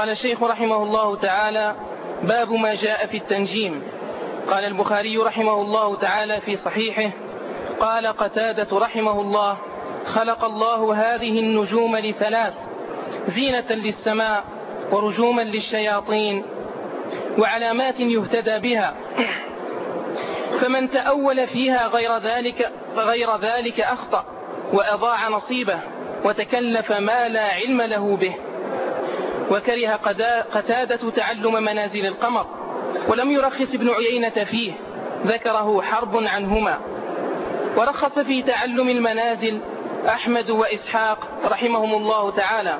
قال الشيخ رحمه الله تعالى باب ما جاء في التنجيم. قال البخاري رحمه الله تعالى في صحيحه قال قتادة رحمه الله خلق الله هذه النجوم لثلاث زينة للسماء ورجوما للشياطين وعلامات يهتدى بها. فمن تأول فيها غير ذلك, غير ذلك أخطأ وأضاع نصيبه وتكلف ما لا علم له به. وكره قتادة تعلم منازل القمر ولم يرخص ابن عيينة فيه ذكره حرب عنهما. ورخص في تعلم المنازل أحمد وإسحاق رحمهم الله تعالى.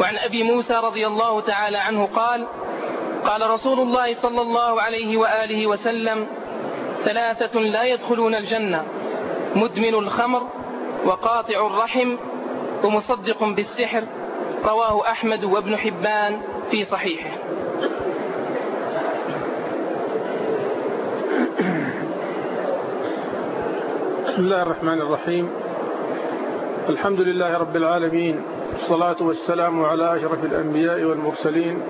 وعن أبي موسى رضي الله تعالى عنه قال قال رسول الله صلى الله عليه وآله وسلم ثلاثة لا يدخلون الجنة مدمن الخمر وقاطع الرحم ومصدق بالسحر رواه أحمد وابن حبان في صحيحه. بسم الله الرحمن الرحيم. الحمد لله رب العالمين الصلاة والسلام على أشرف الأنبياء والمرسلين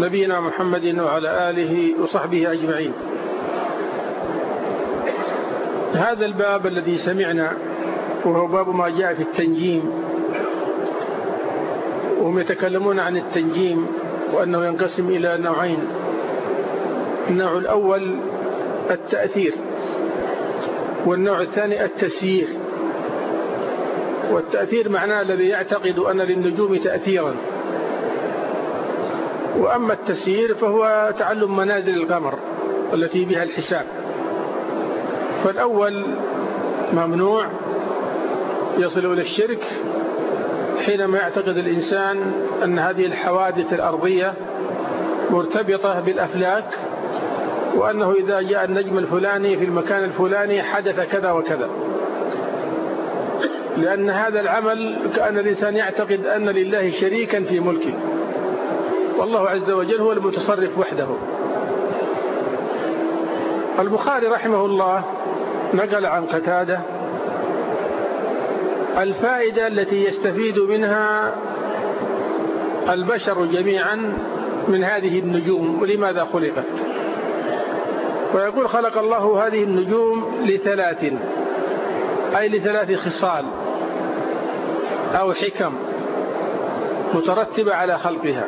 نبينا محمد وعلى آله وصحبه أجمعين. هذا الباب الذي سمعنا وهو باب ما جاء في التنجيم وهم يتكلمون عن التنجيم وأنه ينقسم إلى نوعين. النوع الأول التأثير والنوع الثاني التسيير. والتأثير معناه الذي يعتقد أن للنجوم تأثيرا. وأما التسيير فهو تعلم منازل القمر التي بها الحساب. فالأول ممنوع يصل إلى الشرك حينما يعتقد الإنسان أن هذه الحوادث الأرضية مرتبطة بالأفلاك وأنه إذا جاء النجم الفلاني في المكان الفلاني حدث كذا وكذا. لأن هذا العمل كأن الإنسان يعتقد أن لله شريكا في ملكه. والله عز وجل هو المتصرف وحده. البخاري رحمه الله نقل عن قتادة الفائدة التي يستفيد منها البشر جميعا من هذه النجوم ولماذا خلقت؟ ويقول خلق الله هذه النجوم لثلاث أي لثلاث خصال أو حكم مترتبة على خلقها.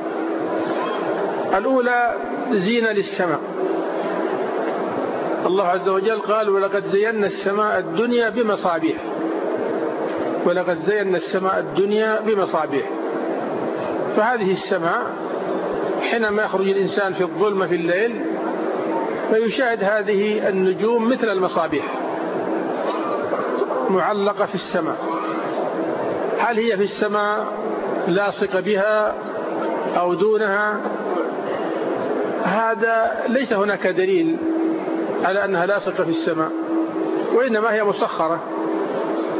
الأولى زينة للسماء. الله عز وجل قال ولقد زينا السماء الدنيا بمصابيح. ولقد زينا السماء الدنيا بمصابيح. فهذه السماء حينما يخرج الإنسان في الظلمة في الليل فيشاهد هذه النجوم مثل المصابيح. معلقة في السماء. هل هي في السماء لاصقة بها أو دونها؟ هذا ليس هناك دليل على أنها لاصقة في السماء وإنما هي مسخرة.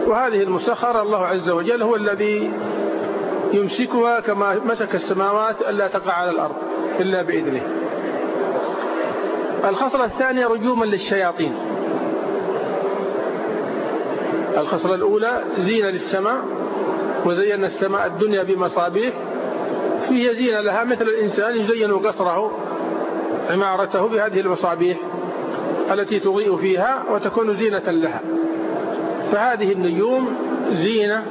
وهذه المسخرة الله عز وجل هو الذي يمسكها كما مسك السماوات ألا تقع على الأرض إلا بإذنه. الخصلة الثانية رجوما للشياطين. الخصلة الأولى زينة للسماء وزينا السماء الدنيا بمصابيح. فيه زينة لها مثل الإنسان يزين قصره عمارته بهذه المصابيح التي تضيء فيها وتكون زينة لها. فهذه النجوم زينة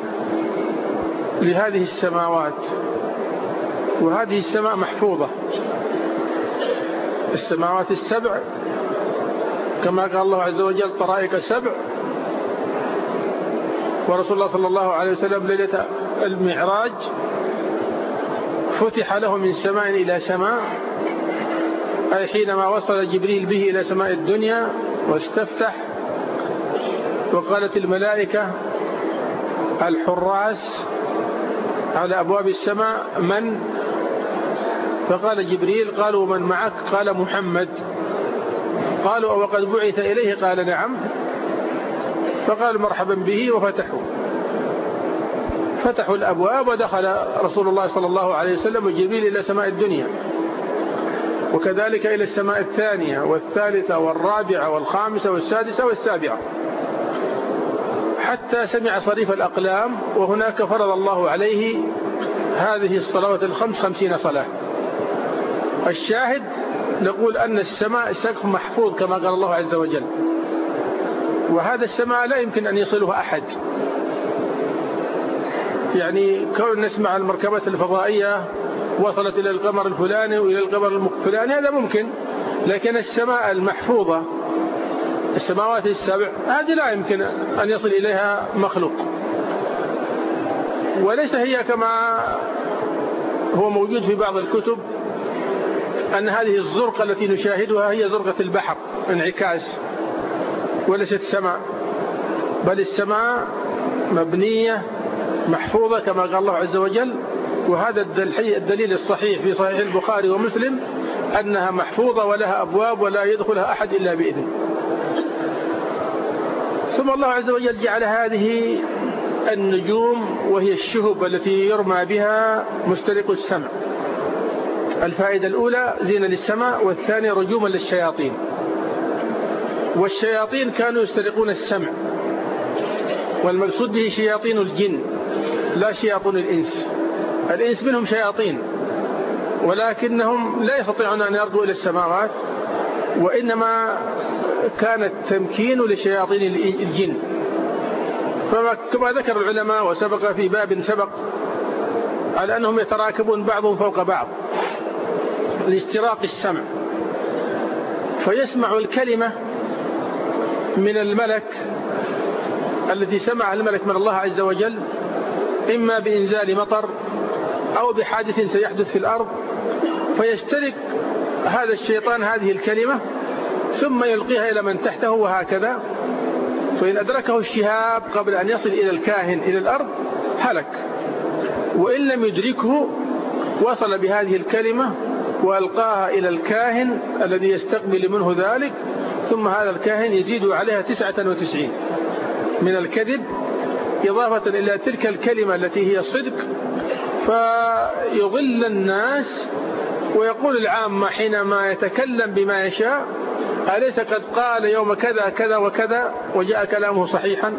لهذه السماوات وهذه السماء محفوظة. السماوات السبع كما قال الله عز وجل طرائق سبع. ورسول الله صلى الله عليه وسلم ليلة المعراج فتح له من سماء إلى سماء أي حينما وصل جبريل به إلى سماء الدنيا واستفتح وقالت الملائكة الحراس على أبواب السماء من؟ فقال جبريل قالوا من معك؟ قال محمد. قالوا وقد بعث إليه؟ قال نعم. فقال مرحبا به وفتحوا. فتحوا الأبواب ودخل رسول الله صلى الله عليه وسلم وجبريل إلى سماء الدنيا. وكذلك إلى السماء الثانية والثالثة والرابعة والخامسة والسادسة والسابعة. حتى سمع صريف الأقلام وهناك فرض الله عليه هذه الصلوات الخمس خمسين صلاة. الشاهد نقول أن السماء سقف محفوظ كما قال الله عز وجل. وهذا السماء لا يمكن أن يصله أحد. يعني كون نسمع المركبات الفضائية وصلت إلى القمر الفلاني وإلى القمر الفلاني هذا ممكن لكن السماء المحفوظة السماوات السبع هذه لا يمكن أن يصل إليها مخلوق. وليس هي كما هو موجود في بعض الكتب أن هذه الزرقة التي نشاهدها هي زرقة البحر انعكاس وليست سماء. بل السماء مبنية محفوظة كما قال الله عز وجل وهذا الدليل الصحيح في صحيح البخاري ومسلم أنها محفوظة ولها أبواب ولا يدخلها أحد إلا بإذن ثم الله عز وجل جعل هذه النجوم وهي الشهب التي يرمى بها مسترق السمع. الفائدة الأولى زينة للسماء والثانية رجوما للشياطين. والشياطين كانوا يسترقون السمع. والمقصود به شياطين الجن لا شياطين الإنس. الإنس منهم شياطين ولكنهم لا يستطيعون أن يرضوا إلى السماوات. وإنما كان التمكين لشياطين الجن. فكما ذكر العلماء وسبق في باب سبق على أنهم يتراكبون بعضهم فوق بعض لاستراق السمع. فيسمع الكلمة من الملك التي سمعها الملك من الله عز وجل إما بإنزال مطر أو بحادث سيحدث في الأرض فيسترق هذا الشيطان هذه الكلمة ثم يلقيها إلى من تحته وهكذا. فإن أدركه الشهاب قبل أن يصل إلى الكاهن إلى الأرض هلك. وإن لم يدركه وصل بهذه الكلمة وألقاها إلى الكاهن الذي يستقبل منه ذلك ثم هذا الكاهن يزيد عليها تسعة وتسعين. من الكذب إضافة إلى تلك الكلمة التي هي صدق فيضل الناس ويقول العامة حينما يتكلم بما يشاء أليس قد قال يوم كذا كذا وكذا وجاء كلامه صحيحا؟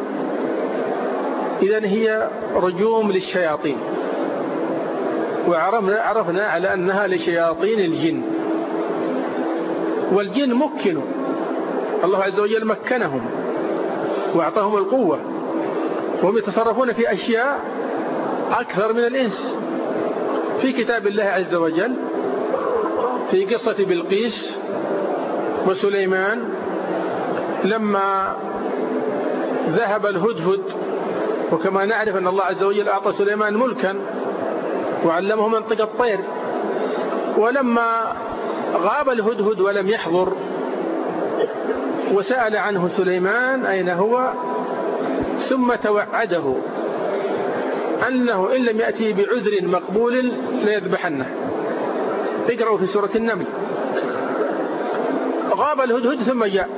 إذن هي رجوم للشياطين. وعرفنا عرفنا على أنها لشياطين الجن. والجن مكنوا. الله عز وجل مكنهم وأعطاهم القوة. وهم يتصرفون في أشياء أكثر من الإنس. في كتاب الله عز وجل في قصة بلقيس وسليمان لما ذهب الهدهد وكما نعرف أن الله عز وجل أعطى سليمان ملكا وعلمه منطق الطير. ولما غاب الهدهد ولم يحضر وسأل عنه سليمان أين هو ثم توعده أنه إن لم يأتي بعذر مقبول ليذبحنه. اقرأوا في سورة النمل. غاب الهدهد ثم جاء.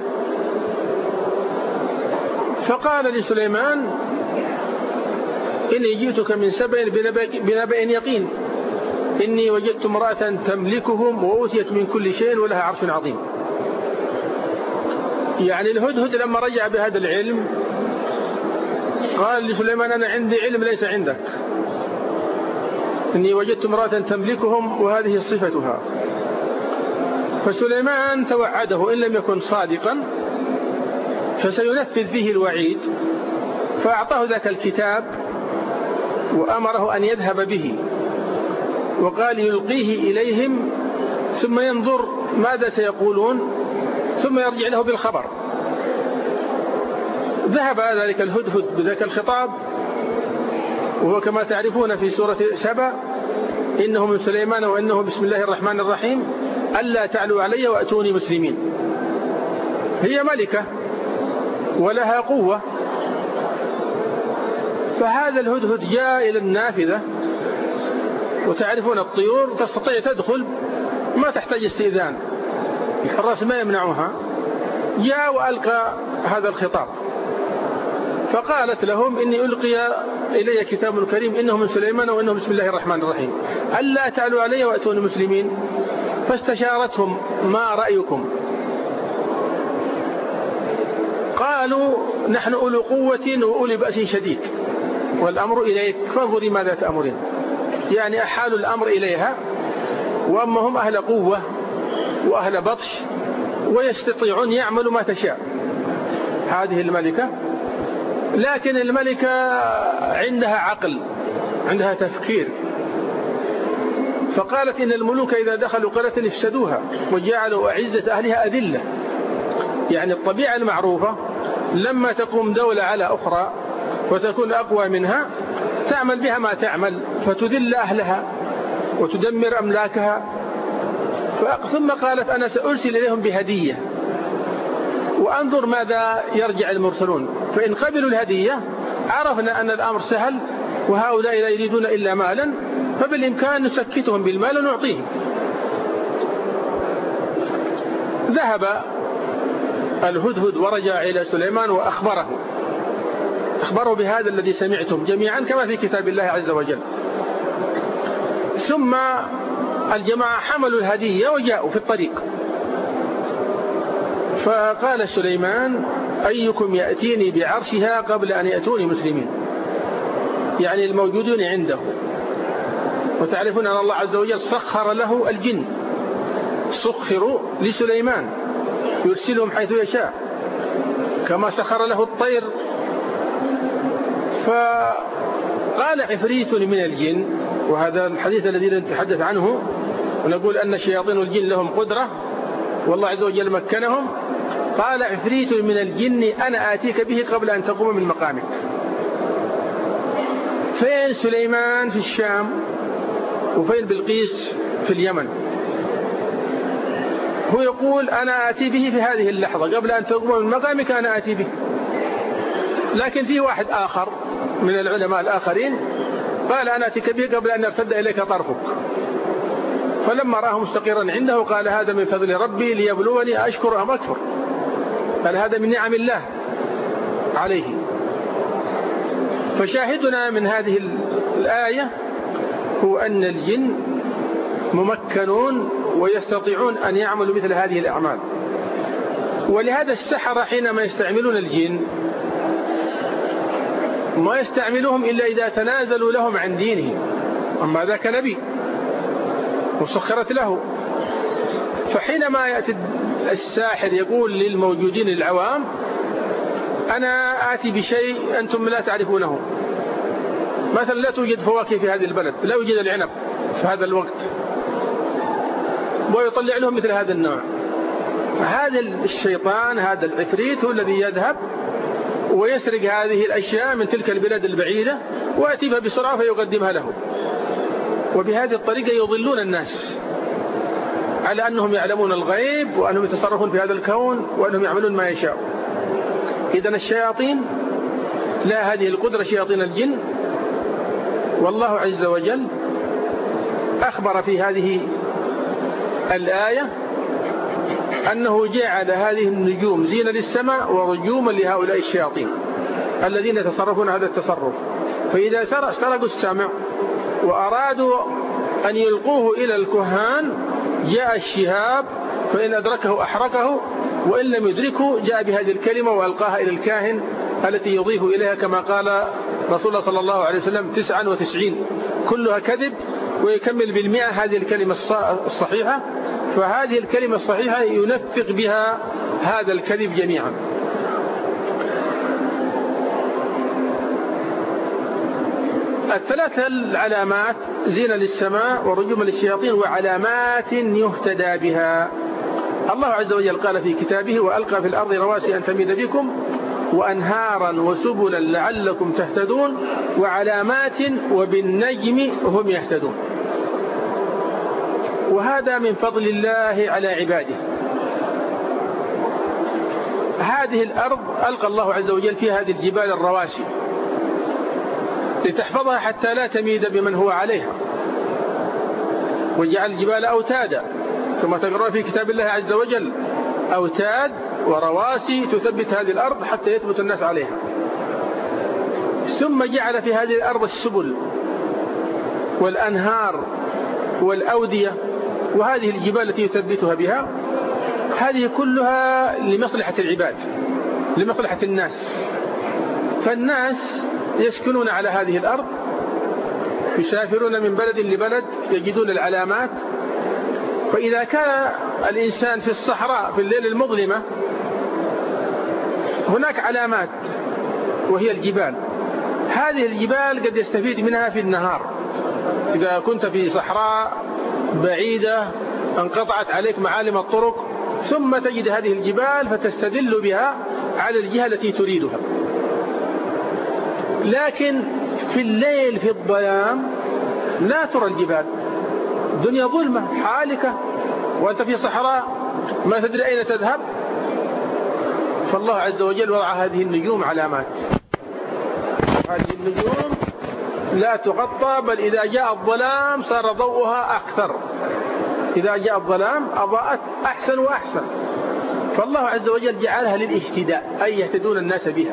فقال لسليمان إني جئتك من سبع بنبأ يقين. إني وجدت امرأة تملكهم وأوتيت من كل شيء ولها عرش عظيم. يعني الهدهد لما رجع بهذا العلم قال لسليمان أنا عندي علم ليس عندك. إني وجدت امرأة تملكهم وهذه صفتها. فسليمان توعده إن لم يكن صادقا فسينفذ فيه الوعيد فأعطاه ذاك الكتاب وأمره أن يذهب به وقال يلقيه إليهم ثم ينظر ماذا سيقولون ثم يرجع له بالخبر. ذهب ذلك الهدهد بذاك الخطاب وهو كما تعرفون في سورة سبا إنه من سليمان وإنه بسم الله الرحمن الرحيم ألا تعلوا علي وأتوني مسلمين. هي ملكة ولها قوة. فهذا الهدهد جاء إلى النافذة. وتعرفون الطيور تستطيع تدخل ما تحتاج استئذان. الحراس ما يمنعها جاء وألقى هذا الخطاب. فقالت لهم إني ألقي إلي كتاب كريم إنه من سليمان وإنه بسم الله الرحمن الرحيم. ألا تعلوا علي وأتوني مسلمين؟ فاستشارتهم ما رأيكم؟ قالوا نحن أولو قوة وأولي بأس شديد. والأمر إليك فانظري ماذا تأمرين يعني أحالوا الأمر إليها وأما هم أهل قوة وأهل بطش ويستطيعون يعملوا ما تشاء. هذه الملكة لكن الملكة عندها عقل عندها تفكير. فقالت إن الملوك إذا دخلوا قرية افسدوها وجعلوا أعزة أهلها أذلة. يعني الطبيعة المعروفة لما تقوم دولة على أخرى وتكون أقوى منها تعمل بها ما تعمل فتذل أهلها وتدمر أملاكها. ثم قالت أنا سأرسل إليهم بهدية. وأنظر ماذا يرجع المرسلون. فإن قبلوا الهدية عرفنا أن الأمر سهل وهؤلاء لا يريدون إلا مالا فبالإمكان نسكتهم بالمال ونعطيهم. ذهب الهدهد ورجع إلى سليمان وأخبره. أخبره بهذا الذي سمعتم جميعا كما في كتاب الله عز وجل. ثم الجماعة حملوا الهدية وجاءوا في الطريق. فقال سليمان أيكم يأتيني بعرشها قبل أن يأتوني مسلمين؟ يعني الموجودون عنده. وتعرفون أن الله عز وجل سخر له الجن. سخروا لسليمان. يرسلهم حيث يشاء. كما سخر له الطير. فقال عفريت من الجن. وهذا الحديث الذي نتحدث عنه. ونقول أن شياطين الجن لهم قدرة. والله عز وجل مكنهم. قال عفريت من الجن أنا آتيك به قبل أن تقوم من مقامك. فين سليمان في الشام؟ وفين بلقيس في اليمن؟ هو يقول أنا آتي به في هذه اللحظة قبل أن تقوم من مقامك أنا آتي به. لكن في واحد آخر من العلماء الآخرين قال أنا آتيك به قبل أن يرتد إليك طرفك. فلما رآه مستقرا عنده قال هذا من فضل ربي ليبلوني أشكر أم أكفر. قال هذا من نعم الله عليه. فشاهدنا من هذه الآية هو أن الجن ممكنون ويستطيعون أن يعملوا مثل هذه الأعمال. ولهذا السحرة حينما يستعملون الجن ما يستعملوهم إلا إذا تنازلوا لهم عن دينهم. أما ذاك نبي. وسخرت له. فحينما يأتي الساحر يقول للموجودين العوام أنا آتي بشيء أنتم لا تعرفونه. مثلا لا توجد فواكه في هذه البلد لا يوجد العنب في هذا الوقت. ويطلع لهم مثل هذا النوع. هذا الشيطان هذا العفريت هو الذي يذهب ويسرق هذه الأشياء من تلك البلاد البعيدة ويأتي بها بسرعة فيقدمها له وبهذه الطريقة يضلون الناس على أنهم يعلمون الغيب وأنهم يتصرفون في هذا الكون وأنهم يعملون ما يشاء. إذن الشياطين لا هذه القدرة شياطين الجن والله عز وجل أخبر في هذه الآية أنه جعل هذه النجوم زينة للسماء ورجوما لهؤلاء الشياطين الذين يتصرفون هذا التصرف. فإذا سرقوا السمع وأرادوا أن يلقوه إلى الكهان جاء الشهاب فإن أدركه أحرقه وإن لم يدركه جاء بهذه الكلمة وألقاها إلى الكاهن التي يضيف إليها كما قال رسول الله صلى الله عليه وسلم تسعا وتسعين. كلها كذب ويكمل بالمئة هذه الكلمة الصحيحة فهذه الكلمة الصحيحة ينفق بها هذا الكذب جميعا. الثلاث العلامات زينة للسماء ورجوم للشياطين وعلامات يهتدى بها. الله عز وجل قال في كتابه وألقى في الأرض رواسي أن تميد بكم وأنهارا وسبلا لعلكم تهتدون وعلامات وبالنجم هم يهتدون. وهذا من فضل الله على عباده. هذه الأرض ألقى الله عز وجل فيها هذه الجبال الرواسي. لتحفظها حتى لا تميد بمن هو عليها وجعل الجبال أوتادا كما تقرأ في كتاب الله عز وجل أوتاد ورواسي تثبت هذه الأرض حتى يثبت الناس عليها. ثم جعل في هذه الأرض السبل والأنهار والأودية وهذه الجبال التي يثبتها بها هذه كلها لمصلحة العباد لمصلحة الناس. فالناس يسكنون على هذه الأرض يسافرون من بلد لبلد يجدون العلامات. فإذا كان الإنسان في الصحراء في الليل المظلمة هناك علامات وهي الجبال. هذه الجبال قد يستفيد منها في النهار. إذا كنت في صحراء بعيدة انقطعت عليك معالم الطرق ثم تجد هذه الجبال فتستدل بها على الجهة التي تريدها. لكن في الليل في الظلام لا ترى الجبال. الدنيا ظلمة حالكة وأنت في صحراء ما تدري أين تذهب. فالله عز وجل وضع هذه النجوم علامات. هذه النجوم لا تغطى بل إذا جاء الظلام صار ضوءها أكثر. إذا جاء الظلام أضاءت أحسن وأحسن. فالله عز وجل جعلها للاهتداء أي يهتدون الناس بها.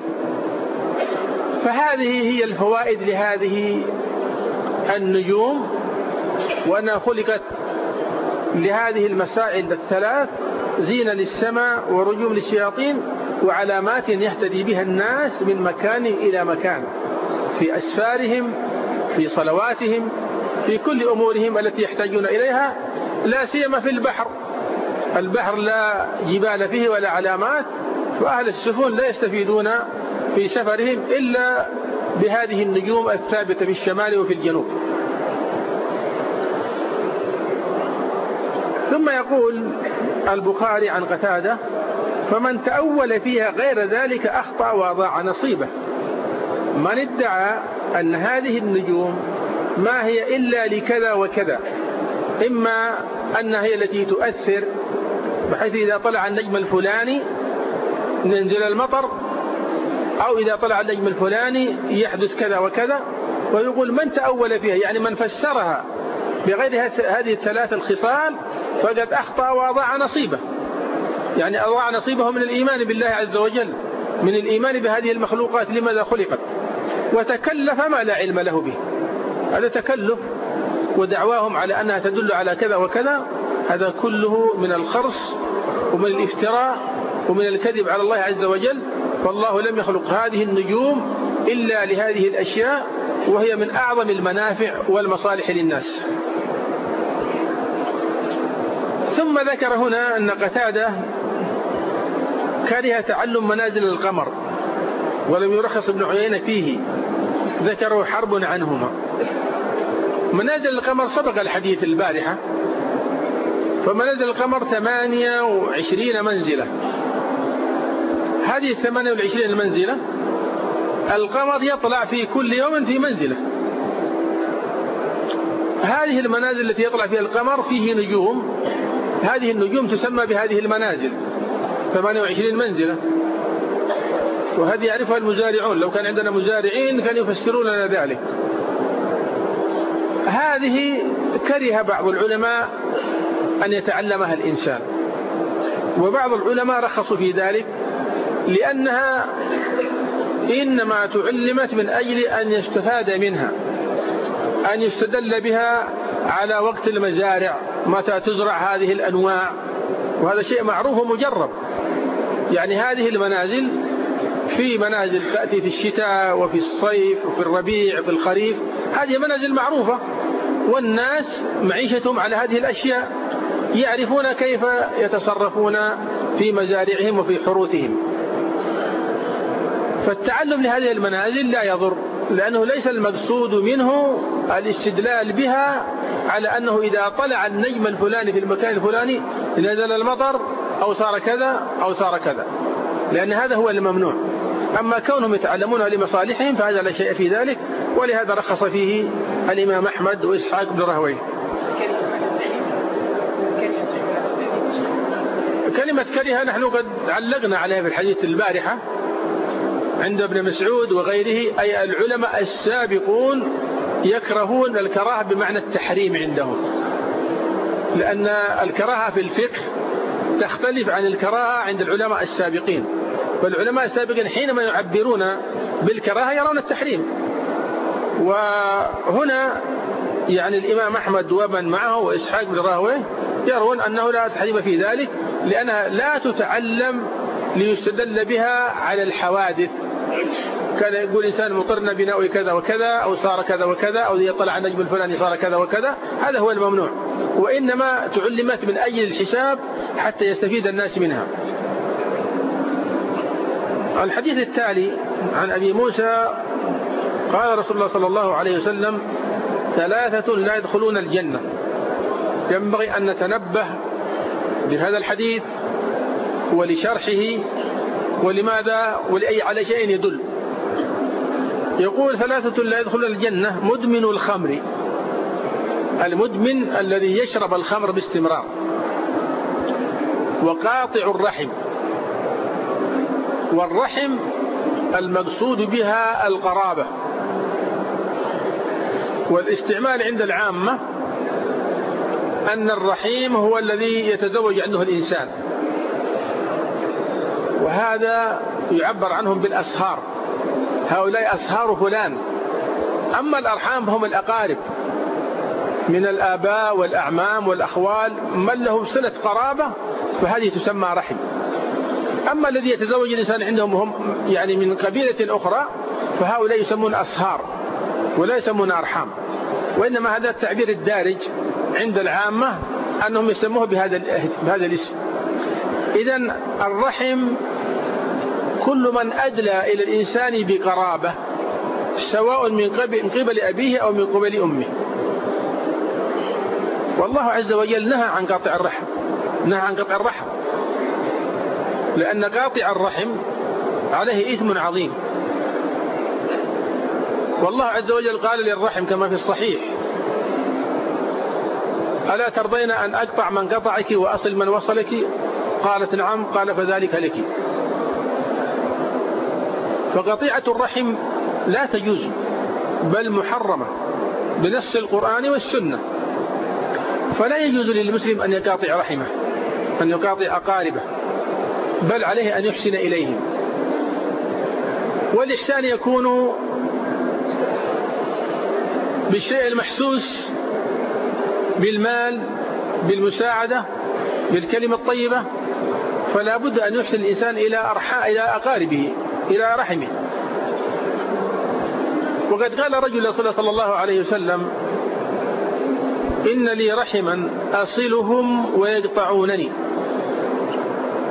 فهذه هي الفوائد لهذه النجوم وأنها خلقت لهذه المسائل الثلاث زينة للسماء ورجوم للشياطين وعلامات يهتدي بها الناس من مكان إلى مكان في أسفارهم في صلواتهم في كل أمورهم التي يحتاجون إليها لا سيما في البحر. البحر لا جبال فيه ولا علامات فأهل السفن لا يستفيدون في سفرهم إلا بهذه النجوم الثابتة في الشمال وفي الجنوب. ثم يقول البخاري عن قتادة فمن تأول فيها غير ذلك أخطأ وأضاع نصيبه. من ادعى أن هذه النجوم ما هي إلا لكذا وكذا إما أنها هي التي تؤثر بحيث إذا طلع النجم الفلاني ينزل المطر أو إذا طلع النجم الفلاني يحدث كذا وكذا ويقول من تأول فيها؟ يعني من فسرها بغير هذه الثلاث الخصال فقد أخطأ وأضاع نصيبه. يعني أضاع نصيبه من الإيمان بالله عز وجل من الإيمان بهذه المخلوقات لماذا خلقت؟ وتكلف ما لا علم له به. هذا تكلف ودعواهم على أنها تدل على كذا وكذا هذا كله من الخرص ومن الافتراء ومن الكذب على الله عز وجل فالله لم يخلق هذه النجوم إلا لهذه الأشياء وهي من أعظم المنافع والمصالح للناس. ثم ذكر هنا أن قتادة كره تعلم منازل القمر ولم يرخص ابن عيينة فيه ذكروا حرب عنهما. منازل القمر سبق الحديث البارحة فمنازل القمر ثمانية وعشرين منزلة. هذه الثمانية والعشرين منزلة القمر يطلع في كل يوم في منزلة. هذه المنازل التي يطلع فيها القمر فيه نجوم. هذه النجوم تسمى بهذه المنازل. 28 منزلة. وهذه يعرفها المزارعون. لو كان عندنا مزارعين كانوا يفسرون لنا ذلك. هذه كره بعض العلماء أن يتعلمها الإنسان. وبعض العلماء رخصوا في ذلك. لأنها إنما تعلمت من أجل أن يستفاد منها أن يستدل بها على وقت المزارع متى تزرع هذه الأنواع. وهذا شيء معروف ومجرب. يعني هذه المنازل في منازل تأتي في الشتاء وفي الصيف وفي الربيع وفي الخريف هذه منازل معروفة. والناس معيشتهم على هذه الأشياء يعرفون كيف يتصرفون في مزارعهم وفي حروثهم. فالتعلم لهذه المنازل لا يضر لأنه ليس المقصود منه الاستدلال بها على أنه إذا طلع النجم الفلاني في المكان الفلاني نزل المطر أو صار كذا أو صار كذا لأن هذا هو الممنوع. أما كونهم يتعلمون لمصالحهم فهذا لا شيء في ذلك ولهذا رخص فيه الإمام أحمد وإسحاق بن رهوي كلمة كره نحن قد علقنا عليها في الحديث البارحة. عند ابن مسعود وغيره أي العلماء السابقون يكرهون الكراهة بمعنى التحريم عندهم. لأن الكراهة في الفقه تختلف عن الكراهة عند العلماء السابقين. فالعلماء السابقين حينما يعبرون بالكراهة يرون التحريم. وهنا يعني الإمام أحمد ومن معه وإسحاق بن راهويه يرون أنه لا تحريم في ذلك لأنها لا تتعلم ليستدل بها على الحوادث. كان يقول إنسان مطرنا بناء كذا وكذا أو صار كذا وكذا أو يطلع النجم الفلاني صار كذا وكذا هذا هو الممنوع. وإنما تعلمت من أجل الحساب حتى يستفيد الناس منها. الحديث التالي عن أبي موسى قال رسول الله صلى الله عليه وسلم ثلاثة لا يدخلون الجنة. ينبغي أن نتنبه لهذا الحديث ولشرحه ولماذا ولأي على شيء يدل. يقول ثلاثة لا يدخلون الجنة مدمن الخمر. المدمن الذي يشرب الخمر باستمرار. وقاطع الرحم. والرحم المقصود بها القرابة. والاستعمال عند العامة أن الرحيم هو الذي يتزوج عنده الإنسان. وهذا يعبر عنهم بالأسهار. هؤلاء أسهار فلان. أما الأرحام فهم الأقارب. من الآباء والأعمام والأخوال من لهم صلة قرابة فهذه تسمى رحم. أما الذي يتزوج الإنسان عندهم وهم يعني من قبيلة أخرى فهؤلاء يسمون أصهار ولا يسمون أرحام. وإنما هذا التعبير الدارج عند العامة أنهم يسموه بهذا بهذا الاسم. إذا الرحم كل من أدلى إلى الإنسان بقرابة سواء من قبل أبيه أو من قبل أمه. والله عز وجل نهى عن قطع الرحم نهى عن قطع الرحم. لأن قاطع الرحم عليه إثم عظيم. والله عز وجل قال للرحم كما في الصحيح ألا ترضين أن أقطع من قطعك وأصل من وصلك؟ قالت نعم قال فذلك لك. فقطيعة الرحم لا تجوز بل محرمة بنص القرآن والسنة. فلا يجوز للمسلم أن يقاطع رحمه أن يقاطع أقاربه بل عليه أن يحسن إليهم والإحسان يكون بالشيء المحسوس بالمال بالمساعدة بالكلمة الطيبة. فلا بد أن يحسن الإنسان إلى, أرحاء إلى أقاربه إلى رحمه. وقد قال رجل صلى الله عليه وسلم إن لي رحما أصلهم ويقطعونني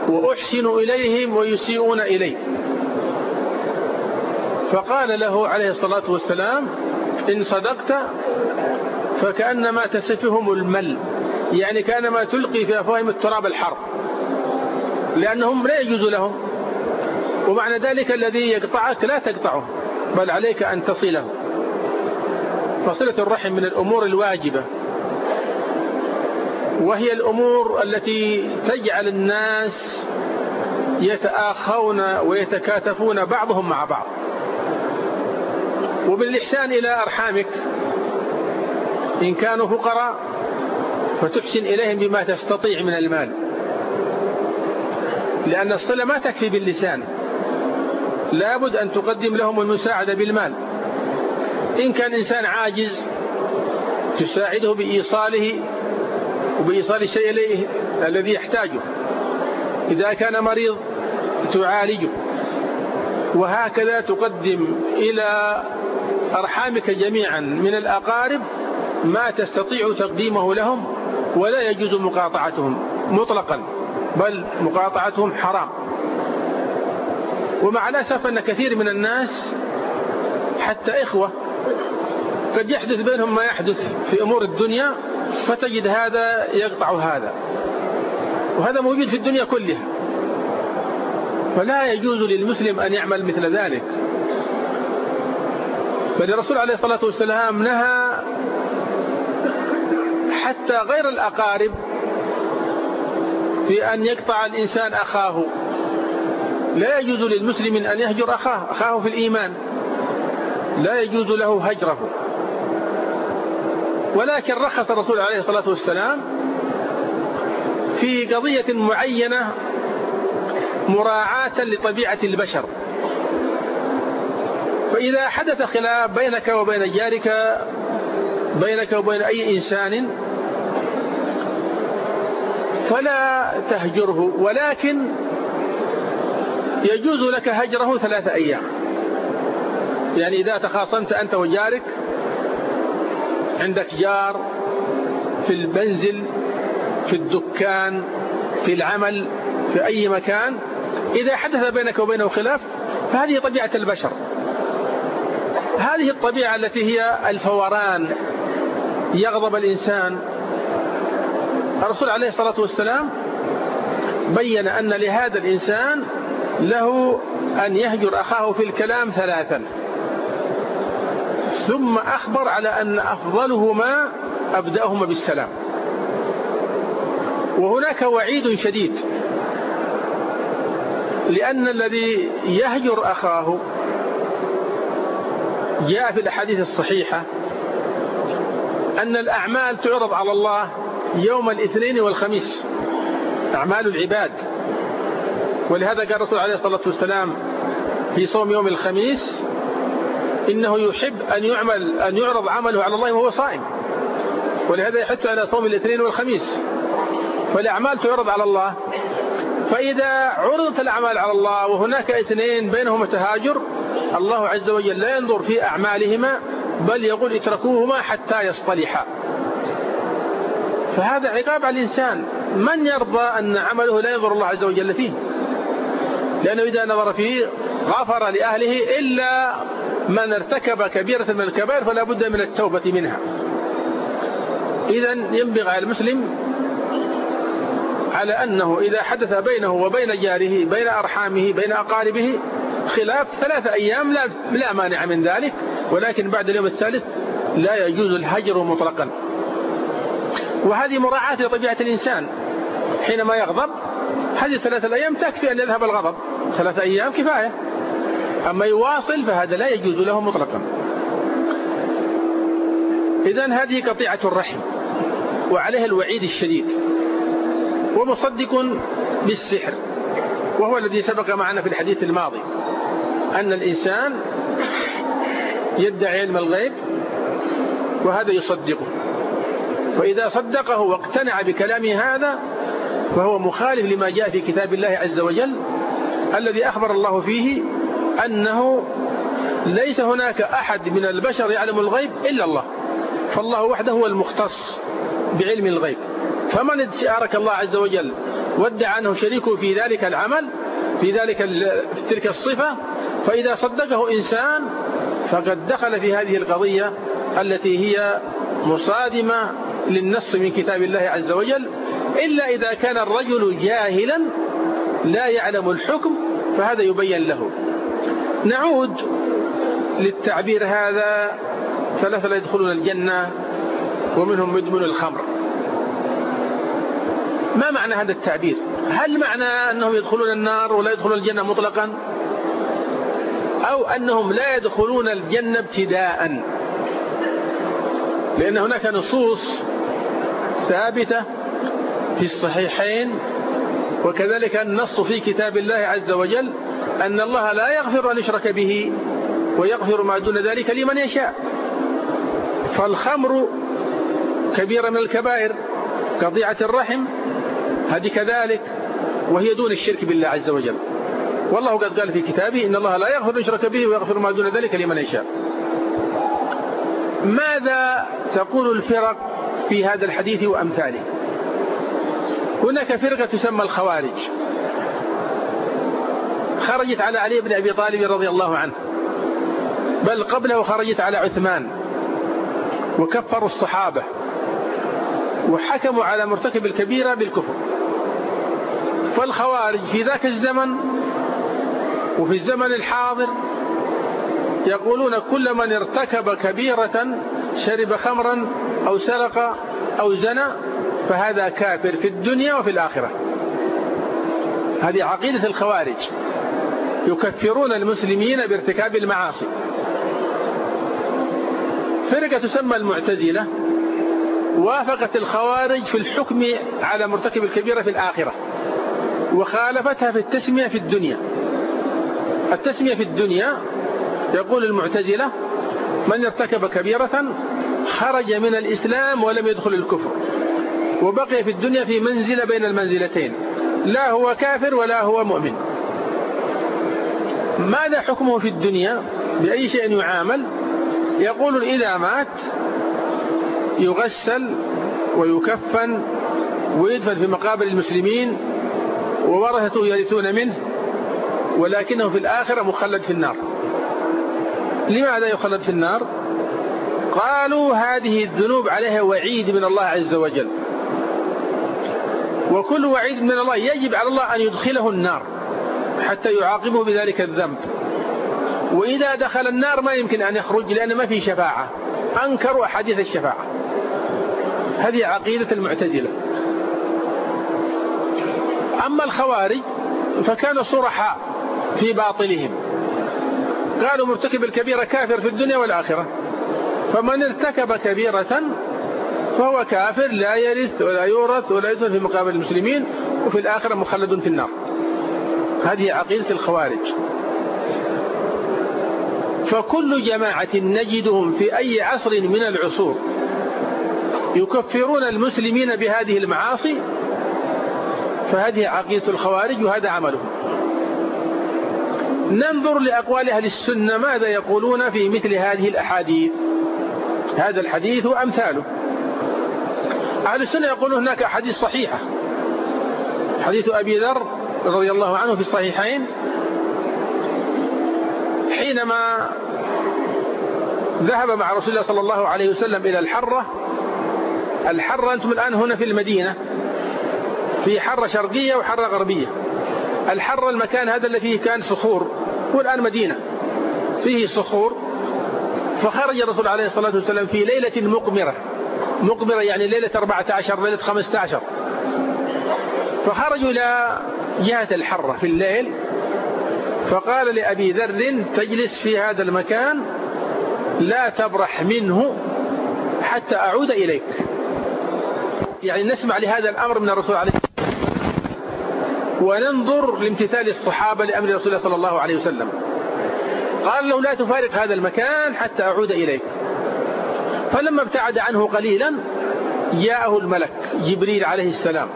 وأحسن إليهم ويسيئون إلي. فقال له عليه الصلاة والسلام إن صدقت فكأنما تسفهم المل يعني كأنما تلقي في أفواههم التراب الحر. لأنهم لا يجوز لهم. ومعنى ذلك الذي يقطعك لا تقطعه بل عليك أن تصله. فصلة الرحم من الأمور الواجبة. وهي الأمور التي تجعل الناس يتآخون ويتكاتفون بعضهم مع بعض. وبالإحسان إلى أرحامك إن كانوا فقراء فتحسن إليهم بما تستطيع من المال. لأن الصلة ما تكفي باللسان. لابد أن تقدم لهم المساعدة بالمال. إن كان إنسان عاجز تساعده بإيصاله وبإيصال الشيء إليه الذي يحتاجه. إذا كان مريض تعالجه. وهكذا تقدم إلى أرحامك جميعا من الأقارب ما تستطيع تقديمه لهم ولا يجوز مقاطعتهم مطلقا. بل مقاطعتهم حرام. ومع الأسف أن كثير من الناس حتى إخوة قد يحدث بينهم ما يحدث في أمور الدنيا فتجد هذا يقطع هذا. وهذا موجود في الدنيا كلها. فلا يجوز للمسلم أن يعمل مثل ذلك. بل الرسول عليه الصلاة والسلام نهى حتى غير الأقارب في أن يقطع الإنسان أخاه. لا يجوز للمسلم أن يهجر أخاه. أخاه في الإيمان. لا يجوز له هجره. ولكن رخص الرسول عليه الصلاة والسلام في قضية معينة مراعاة لطبيعة البشر. فإذا حدث خلاف بينك وبين جارك بينك وبين أي إنسان فلا تهجره ولكن يجوز لك هجره ثلاثة أيام. يعني إذا تخاصمت أنت وجارك عندك جار في المنزل في الدكان في العمل في أي مكان إذا حدث بينك وبينه خلاف فهذه طبيعة البشر. هذه الطبيعة التي هي الفوران يغضب الإنسان الرسول عليه الصلاة والسلام بين أن لهذا الإنسان له أن يهجر أخاه في الكلام ثلاثا. ثم أخبر على أن أفضلهما أبدأهما بالسلام. وهناك وعيد شديد. لأن الذي يهجر أخاه جاء في الأحاديث الصحيحة أن الأعمال تعرض على الله يوم الاثنين والخميس. أعمال العباد. ولهذا قال الرسول عليه الصلاة والسلام في صوم يوم الخميس إنه يحب أن يعمل أن يعرض عمله على الله وهو صائم. ولهذا يحث على صوم الاثنين والخميس. فالأعمال تعرض على الله. فإذا عرضت الأعمال على الله وهناك اثنين بينهما تهاجر الله عز وجل لا ينظر في أعمالهما بل يقول اتركوهما حتى يصطلحا. فهذا عقاب على الإنسان. من يرضى أن عمله لا ينظر الله عز وجل فيه؟ لأنه إذا نظر فيه غفر لأهله إلا من ارتكب كبيرة من الكبائر فلا بد من التوبة منها. إذا ينبغي على المسلم على أنه إذا حدث بينه وبين جاره بين أرحامه بين أقاربه خلاف ثلاثة أيام لا, لا مانع من ذلك. ولكن بعد اليوم الثالث لا يجوز الهجر مطلقا. وهذه مراعاة لطبيعة الإنسان. حينما يغضب هذه ثلاثة أيام تكفي أن يذهب الغضب. ثلاثة أيام كفاية. أما يواصل فهذا لا يجوز له مطلقا. إذا هذه قطيعة الرحم وعليها الوعيد الشديد. ومصدق بالسحر وهو الذي سبق معنا في الحديث الماضي أن الإنسان يدعي علم الغيب وهذا يصدقه. فإذا صدقه واقتنع بكلام هذا فهو مخالف لما جاء في كتاب الله عز وجل الذي أخبر الله فيه أنه ليس هناك أحد من البشر يعلم الغيب إلا الله فالله وحده هو المختص بعلم الغيب. فمن اشارك الله عز وجل وادعى أنه شريك في ذلك العمل في ذلك في تلك الصفة فإذا صدقه إنسان فقد دخل في هذه القضية التي هي مصادمة للنص من كتاب الله عز وجل إلا إذا كان الرجل جاهلا لا يعلم الحكم فهذا يبين له. نعود للتعبير هذا ثلاثة لا يدخلون الجنة ومنهم مدمن الخمر. ما معنى هذا التعبير؟ هل معنى أنهم يدخلون النار ولا يدخلون الجنة مطلقا؟ أو أنهم لا يدخلون الجنة ابتداء؟ لأن هناك نصوص ثابتة في الصحيحين وكذلك النص في كتاب الله عز وجل أن الله لا يغفر أن يشرك به ويغفر ما دون ذلك لمن يشاء. فالخمر كبيرة من الكبائر قضيعة الرحم هذه كذلك وهي دون الشرك بالله عز وجل. والله قد قال في كتابه إن الله لا يغفر يشرك به ويغفر ما دون ذلك لمن يشاء. ماذا تقول الفرق في هذا الحديث وأمثاله. هناك فرقة تسمى الخوارج. خرجت على علي بن أبي طالب رضي الله عنه. بل قبله خرجت على عثمان. وكفروا الصحابة. وحكموا على مرتكب الكبيرة بالكفر. فالخوارج في ذاك الزمن وفي الزمن الحاضر يقولون كل من ارتكب كبيرة شرب خمرا أو سرق أو زنى فهذا كافر في الدنيا وفي الآخرة. هذه عقيدة الخوارج. يكفرون المسلمين بارتكاب المعاصي. فرقة تسمى المعتزلة. وافقت الخوارج في الحكم على مرتكب الكبيرة في الآخرة. وخالفتها في التسمية في الدنيا. التسمية في الدنيا يقول المعتزلة من ارتكب كبيرة خرج من الإسلام ولم يدخل الكفر. وبقي في الدنيا في منزلة بين المنزلتين. لا هو كافر ولا هو مؤمن. ماذا حكمه في الدنيا؟ بأي شيء يعامل؟ يقول إذا مات يغسل ويكفن ويدفن في مقابر المسلمين وورثته يرثون منه ولكنه في الآخرة مخلد في النار. لماذا يخلد في النار؟ قالوا هذه الذنوب عليها وعيد من الله عز وجل. وكل وعيد من الله يجب على الله أن يدخله النار حتى يعاقبه بذلك الذنب. وإذا دخل النار ما يمكن أن يخرج لأن ما في شفاعة. أنكروا أحاديث الشفاعة. هذه عقيدة المعتزلة. أما الخوارج فكانوا صرحاء في باطلهم. قالوا مرتكب الكبيرة كافر في الدنيا والآخرة. فمن ارتكب كبيرة فهو كافر لا يرث ولا يورث ولا يدخل في مقابل المسلمين وفي الآخرة مخلد في النار. هذه عقيدة الخوارج. فكل جماعة نجدهم في أي عصر من العصور يكفرون المسلمين بهذه المعاصي فهذه عقيدة الخوارج وهذا عملهم. ننظر لأقوال أهل السنة ماذا يقولون في مثل هذه الأحاديث. هذا الحديث وأمثاله أهل السنة يقولون هناك أحاديث صحيحة. حديث أبي ذر رضي الله عنه في الصحيحين. حينما ذهب مع رسول الله صلى الله عليه وسلم إلى الحرة الحرة أنتم الآن هنا في المدينة في حرة شرقية وحرة غربية. الحرة المكان هذا اللي فيه كان صخور. هو الآن مدينة فيه صخور فخرج الرسول عليه الصلاة والسلام في ليلة مقمرة. مقمرة يعني ليلة 14 ليلة 15 فخرجوا إلى جهة الحرة في الليل فقال لأبي ذر تجلس في هذا المكان لا تبرح منه حتى أعود إليك. يعني نسمع لهذا الأمر من الرسول عليه وننظر لامتثال الصحابة لأمر رسول الله صلى الله عليه وسلم. قال له لا تفارق هذا المكان حتى أعود إليك. فلما ابتعد عنه قليلا جاءه الملك جبريل عليه السلام.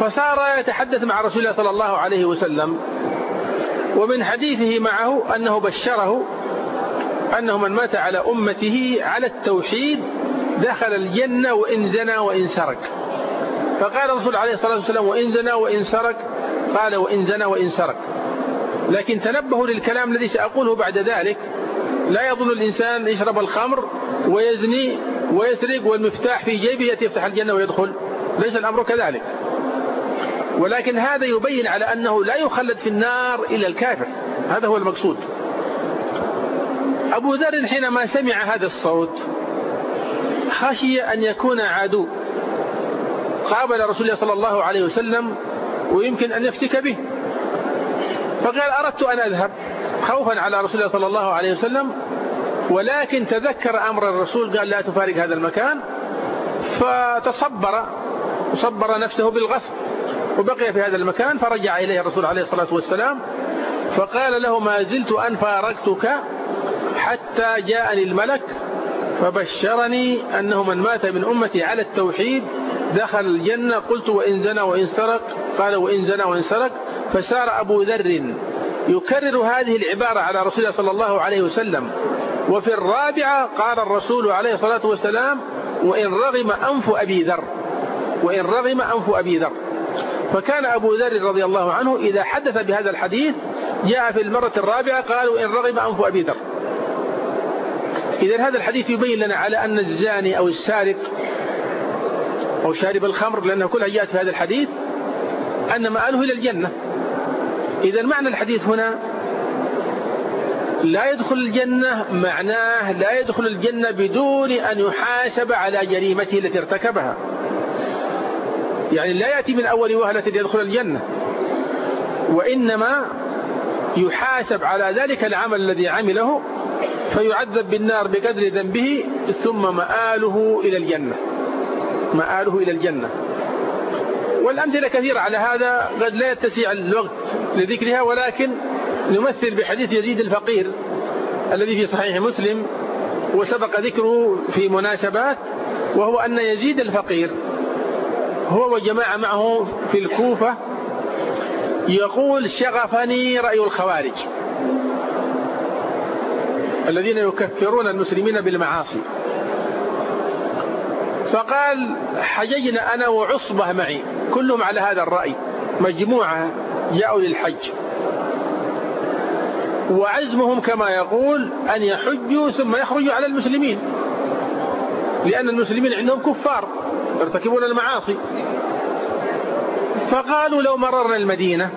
فصار يتحدث مع رسول الله صلى الله عليه وسلم. ومن حديثه معه أنه بشره أنه من مات على أمته على التوحيد دخل الجنة وإن زنى وإن سرق. فقال الرسول عليه الصلاة والسلام وإن زنى وإن سرق. قال وإن زنى وإن سرق. لكن تنبهوا للكلام الذي سأقوله بعد ذلك. لا يظن الإنسان يشرب الخمر ويزني ويسرق والمفتاح في جيبه يفتح الجنة ويدخل. ليس الأمر كذلك. ولكن هذا يبين على أنه لا يخلد في النار إلا الكافر. هذا هو المقصود. أبو ذر حينما سمع هذا الصوت خشي أن يكون عدو. قابل رسول الله صلى الله عليه وسلم ويمكن أن يفتك به. فقال أردت أن أذهب خوفا على رسول الله صلى الله عليه وسلم ولكن تذكر أمر الرسول قال لا تفارق هذا المكان فتصبر وصبر نفسه بالغصب وبقي في هذا المكان فرجع إليه الرسول عليه الصلاة والسلام فقال له ما زلت أن فارقتك حتى جاءني الملك فبشرني أنه من مات من أمتي على التوحيد دخل الجنة قلت وإن زنى وإن سرق قال وإن زنى وإن سرق فسار أبو ذر. يكرر هذه العبارة على رسول الله صلى الله عليه وسلم. وفي الرابعة قال الرسول عليه الصلاة والسلام وإن رغم أنف أبي ذر. وإن رغم أنف أبي ذر. فكان أبو ذر رضي الله عنه إذا حدث بهذا الحديث جاء في المرة الرابعة قال وإن رغم أنف أبي ذر. إذا هذا الحديث يبين لنا على أن الزاني أو السارق أو شارب الخمر لأنه كلها جاءت في هذا الحديث أن مآله إلى الجنة. إذا معنى الحديث هنا لا يدخل الجنة معناه لا يدخل الجنة بدون أن يحاسب على جريمته التي ارتكبها. يعني لا يأتي من أول وهلة يدخل الجنة. وإنما يحاسب على ذلك العمل الذي عمله فيعذب بالنار بقدر ذنبه ثم مآله إلى الجنة. مآله إلى الجنة. والأمثلة كثيرة على هذا قد لا يتسع الوقت لذكرها ولكن نمثل بحديث يزيد الفقير الذي في صحيح مسلم وسبق ذكره في مناسبات وهو أن يزيد الفقير هو وجماعة معه في الكوفة يقول شغفني رأي الخوارج الذين يكفرون المسلمين بالمعاصي. فقال حججنا أنا وعصبة معي. كلهم على هذا الرأي. مجموعة جاءوا للحج. وعزمهم كما يقول أن يحجوا ثم يخرجوا على المسلمين. لأن المسلمين عندهم كفار يرتكبون المعاصي. فقالوا لو مررنا المدينة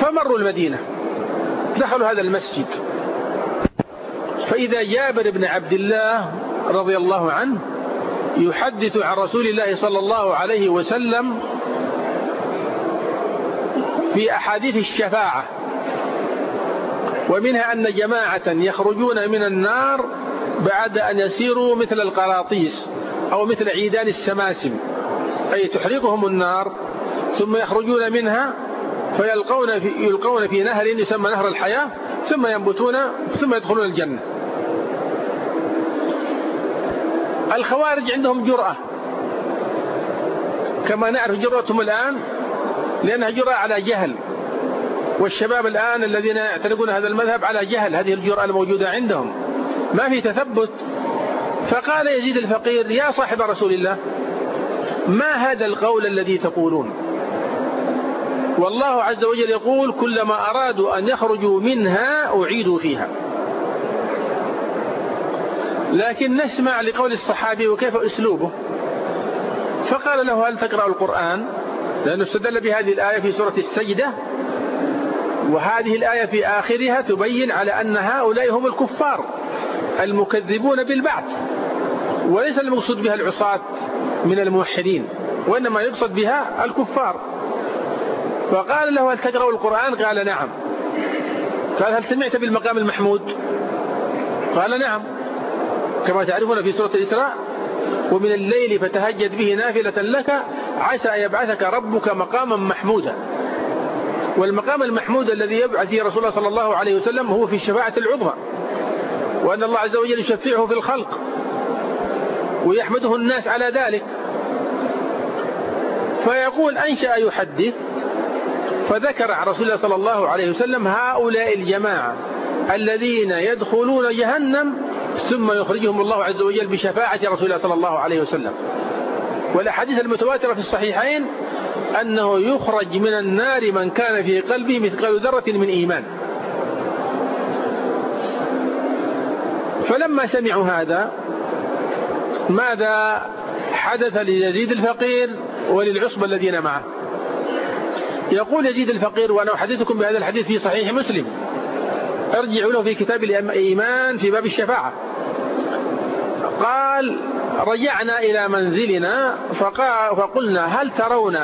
فمروا المدينة. دخلوا هذا المسجد. فإذا جابر بن عبد الله رضي الله عنه يحدث عن رسول الله صلى الله عليه وسلم في أحاديث الشفاعة ومنها أن جماعة يخرجون من النار بعد أن يسيروا مثل القراطيس أو مثل عيدان السماسم أي تحرقهم النار ثم يخرجون منها فيلقون في, يلقون في نهر يسمى نهر الحياة ثم ينبتون ثم يدخلون الجنة. الخوارج عندهم جرأة. كما نعرف جرأتهم الآن لأنها جرأة على جهل. والشباب الآن الذين يعتنقون هذا المذهب على جهل هذه الجرأة الموجودة عندهم. ما في تثبت؟ فقال يزيد الفقير يا صاحب رسول الله ما هذا القول الذي تقولون؟ والله عز وجل يقول كلما أرادوا أن يخرجوا منها أعيدوا فيها. لكن نسمع لقول الصحابي وكيف أسلوبه. فقال له هل تقرأ القرآن؟ لأنه استدل بهذه الآية في سورة السجدة. وهذه الآية في آخرها تبين على أن هؤلاء هم الكفار المكذبون بالبعث وليس المقصود بها العصاة من الموحدين وإنما يقصد بها الكفار. فقال له هل تقرأ القرآن؟ قال نعم. قال هل سمعت بالمقام المحمود؟ قال نعم. كما تعرفون في سورة الإسراء ومن الليل فتهجد به نافلة لك عسى أن يبعثك ربك مقاما محمودا. والمقام المحمود الذي يبعث فيه رسول الله صلى الله عليه وسلم هو في الشفاعة العظمى وأن الله عز وجل يشفعه في الخلق ويحمده الناس على ذلك. فيقول أنشأ يحدث فذكر عن رسول الله صلى الله عليه وسلم هؤلاء الجماعة الذين يدخلون جهنم ثم يخرجهم الله عز وجل بشفاعة رسول الله صلى الله عليه وسلم. والأحاديث المتواترة في الصحيحين أنه يخرج من النار من كان في قلبه مثقال ذرة من إيمان. فلما سمعوا هذا ماذا حدث ليزيد الفقير وللعصبة الذين معه؟ يقول يزيد الفقير وأنا أحدثكم بهذا الحديث في صحيح مسلم. أرجعوا له في كتاب الإيمان في باب الشفاعة. قال رجعنا إلى منزلنا فقلنا هل ترون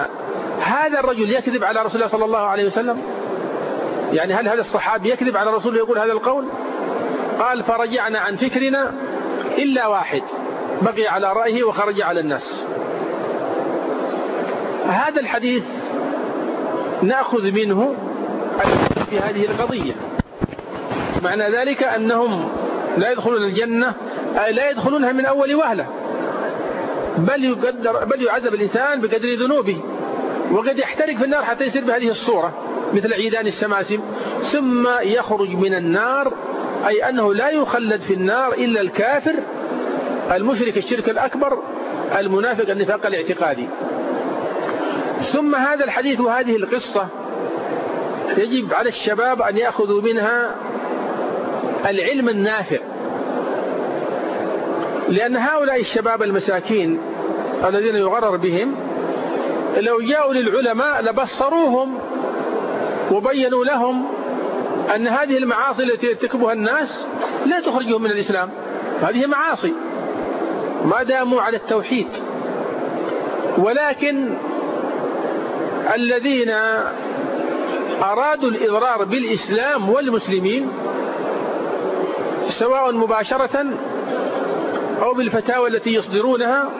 هذا الرجل يكذب على رسول الله صلى الله عليه وسلم؟ يعني هل هذا الصحابي يكذب على رسول يقول هذا القول؟ قال فرجعنا عن فكرنا إلا واحد بقي على رأيه وخرج على الناس. هذا الحديث نأخذ منه في هذه القضية. معنى ذلك أنهم لا يدخلون الجنة لا يدخلونها من أول وهلة. بل, يقدر بل يعذب الإنسان بقدر ذنوبه. وقد يحترق في النار حتى يصير بهذه الصورة مثل عيدان السماسم. ثم يخرج من النار أي أنه لا يخلد في النار إلا الكافر المشرك الشرك الأكبر المنافق النفاق الاعتقادي. ثم هذا الحديث وهذه القصة يجب على الشباب أن يأخذوا منها العلم النافع. لأن هؤلاء الشباب المساكين الذين يغرر بهم لو جاءوا للعلماء لبصروهم وبينوا لهم أن هذه المعاصي التي يرتكبها الناس لا تخرجهم من الإسلام. هذه معاصي ما داموا على التوحيد. ولكن الذين أرادوا الإضرار بالإسلام والمسلمين سواء مباشرة أو بالفتاوى التي يصدرونها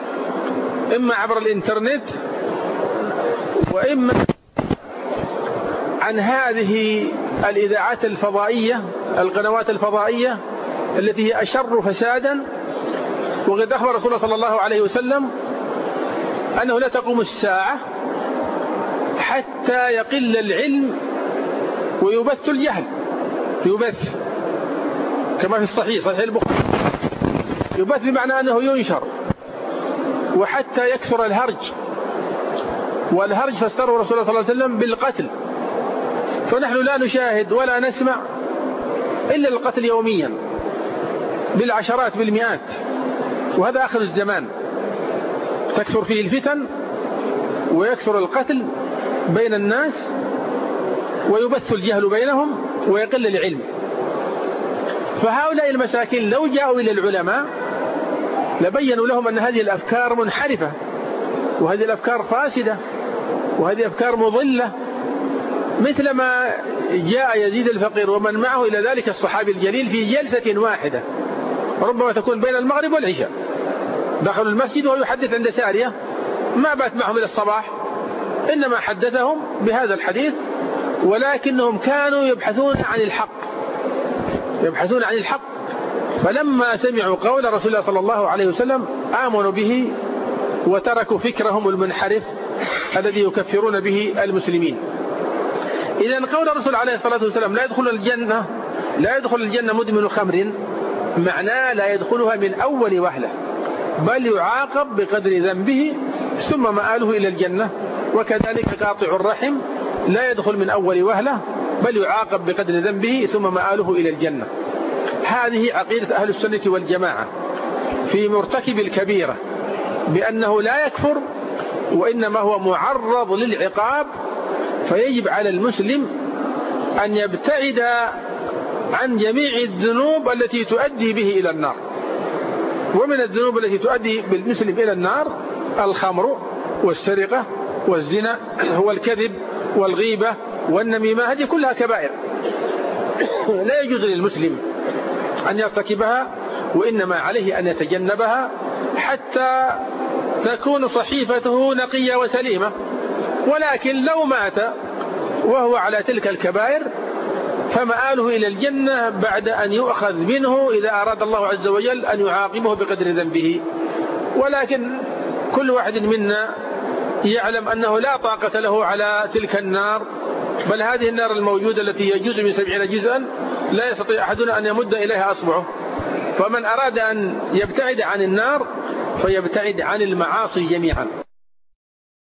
إما عبر الإنترنت وإما عن هذه الإذاعات الفضائية القنوات الفضائية التي هي أشر فسادا. وقد أخبر رسول الله صلى الله عليه وسلم أنه لا تقوم الساعة حتى يقل العلم ويبث الجهل يبث كما في الصحيح صحيح البخاري. يبث بمعنى أنه ينشر وحتى يكثر الهرج. والهرج فسره رسول الله صلى الله عليه وسلم بالقتل. فنحن لا نشاهد ولا نسمع إلا القتل يوميا بالعشرات بالمئات. وهذا آخر الزمان. تكثر فيه الفتن ويكثر القتل بين الناس ويبث الجهل بينهم ويقل العلم. فهؤلاء المساكين لو جاءوا إلى العلماء لبينوا لهم أن هذه الأفكار منحرفة وهذه الأفكار فاسدة وهذه أفكار مضلة. مثل ما جاء يزيد الفقير ومن معه إلى ذلك الصحابي الجليل في جلسة واحدة ربما تكون بين المغرب والعشاء. دخلوا المسجد وهو يحدث عند سارية ما بات معهم إلى الصباح؟ إنما حدثهم بهذا الحديث ولكنهم كانوا يبحثون عن الحق يبحثون عن الحق. فلما سمعوا قول رسول الله صلى الله عليه وسلم آمنوا به وتركوا فكرهم المنحرف الذي يكفرون به المسلمين. إذا قول الرسول عليه الصلاة والسلام لا يدخل الجنة لا يدخل الجنة مدمن خمر معناه لا يدخلها من أول وهلة بل يعاقب بقدر ذنبه ثم مآله إلى الجنة وكذلك قاطع الرحم لا يدخل من أول وهلة بل يعاقب بقدر ذنبه ثم مآله إلى الجنة. هذه عقيدة أهل السنة والجماعة في مرتكب الكبيرة بأنه لا يكفر وإنما هو معرض للعقاب فيجب على المسلم أن يبتعد عن جميع الذنوب التي تؤدي به إلى النار. ومن الذنوب التي تؤدي بالمسلم إلى النار الخمر والسرقة والزنا هو الكذب والغيبة والنميمة هذه كلها كبائر. لا يجوز للمسلم أن يرتكبها وإنما عليه أن يتجنبها حتى تكون صحيفته نقية وسليمة. ولكن لو مات وهو على تلك الكبائر فمآله إلى الجنة بعد أن يؤخذ منه إذا أراد الله عز وجل أن يعاقبه بقدر ذنبه. ولكن كل واحد منا يعلم أنه لا طاقة له على تلك النار. بل هذه النار الموجودة التي يجوز من سبعين جزءا لا يستطيع أحدنا أن يمد إليها أصبعه. فمن أراد أن يبتعد عن النار فيبتعد عن المعاصي جميعا.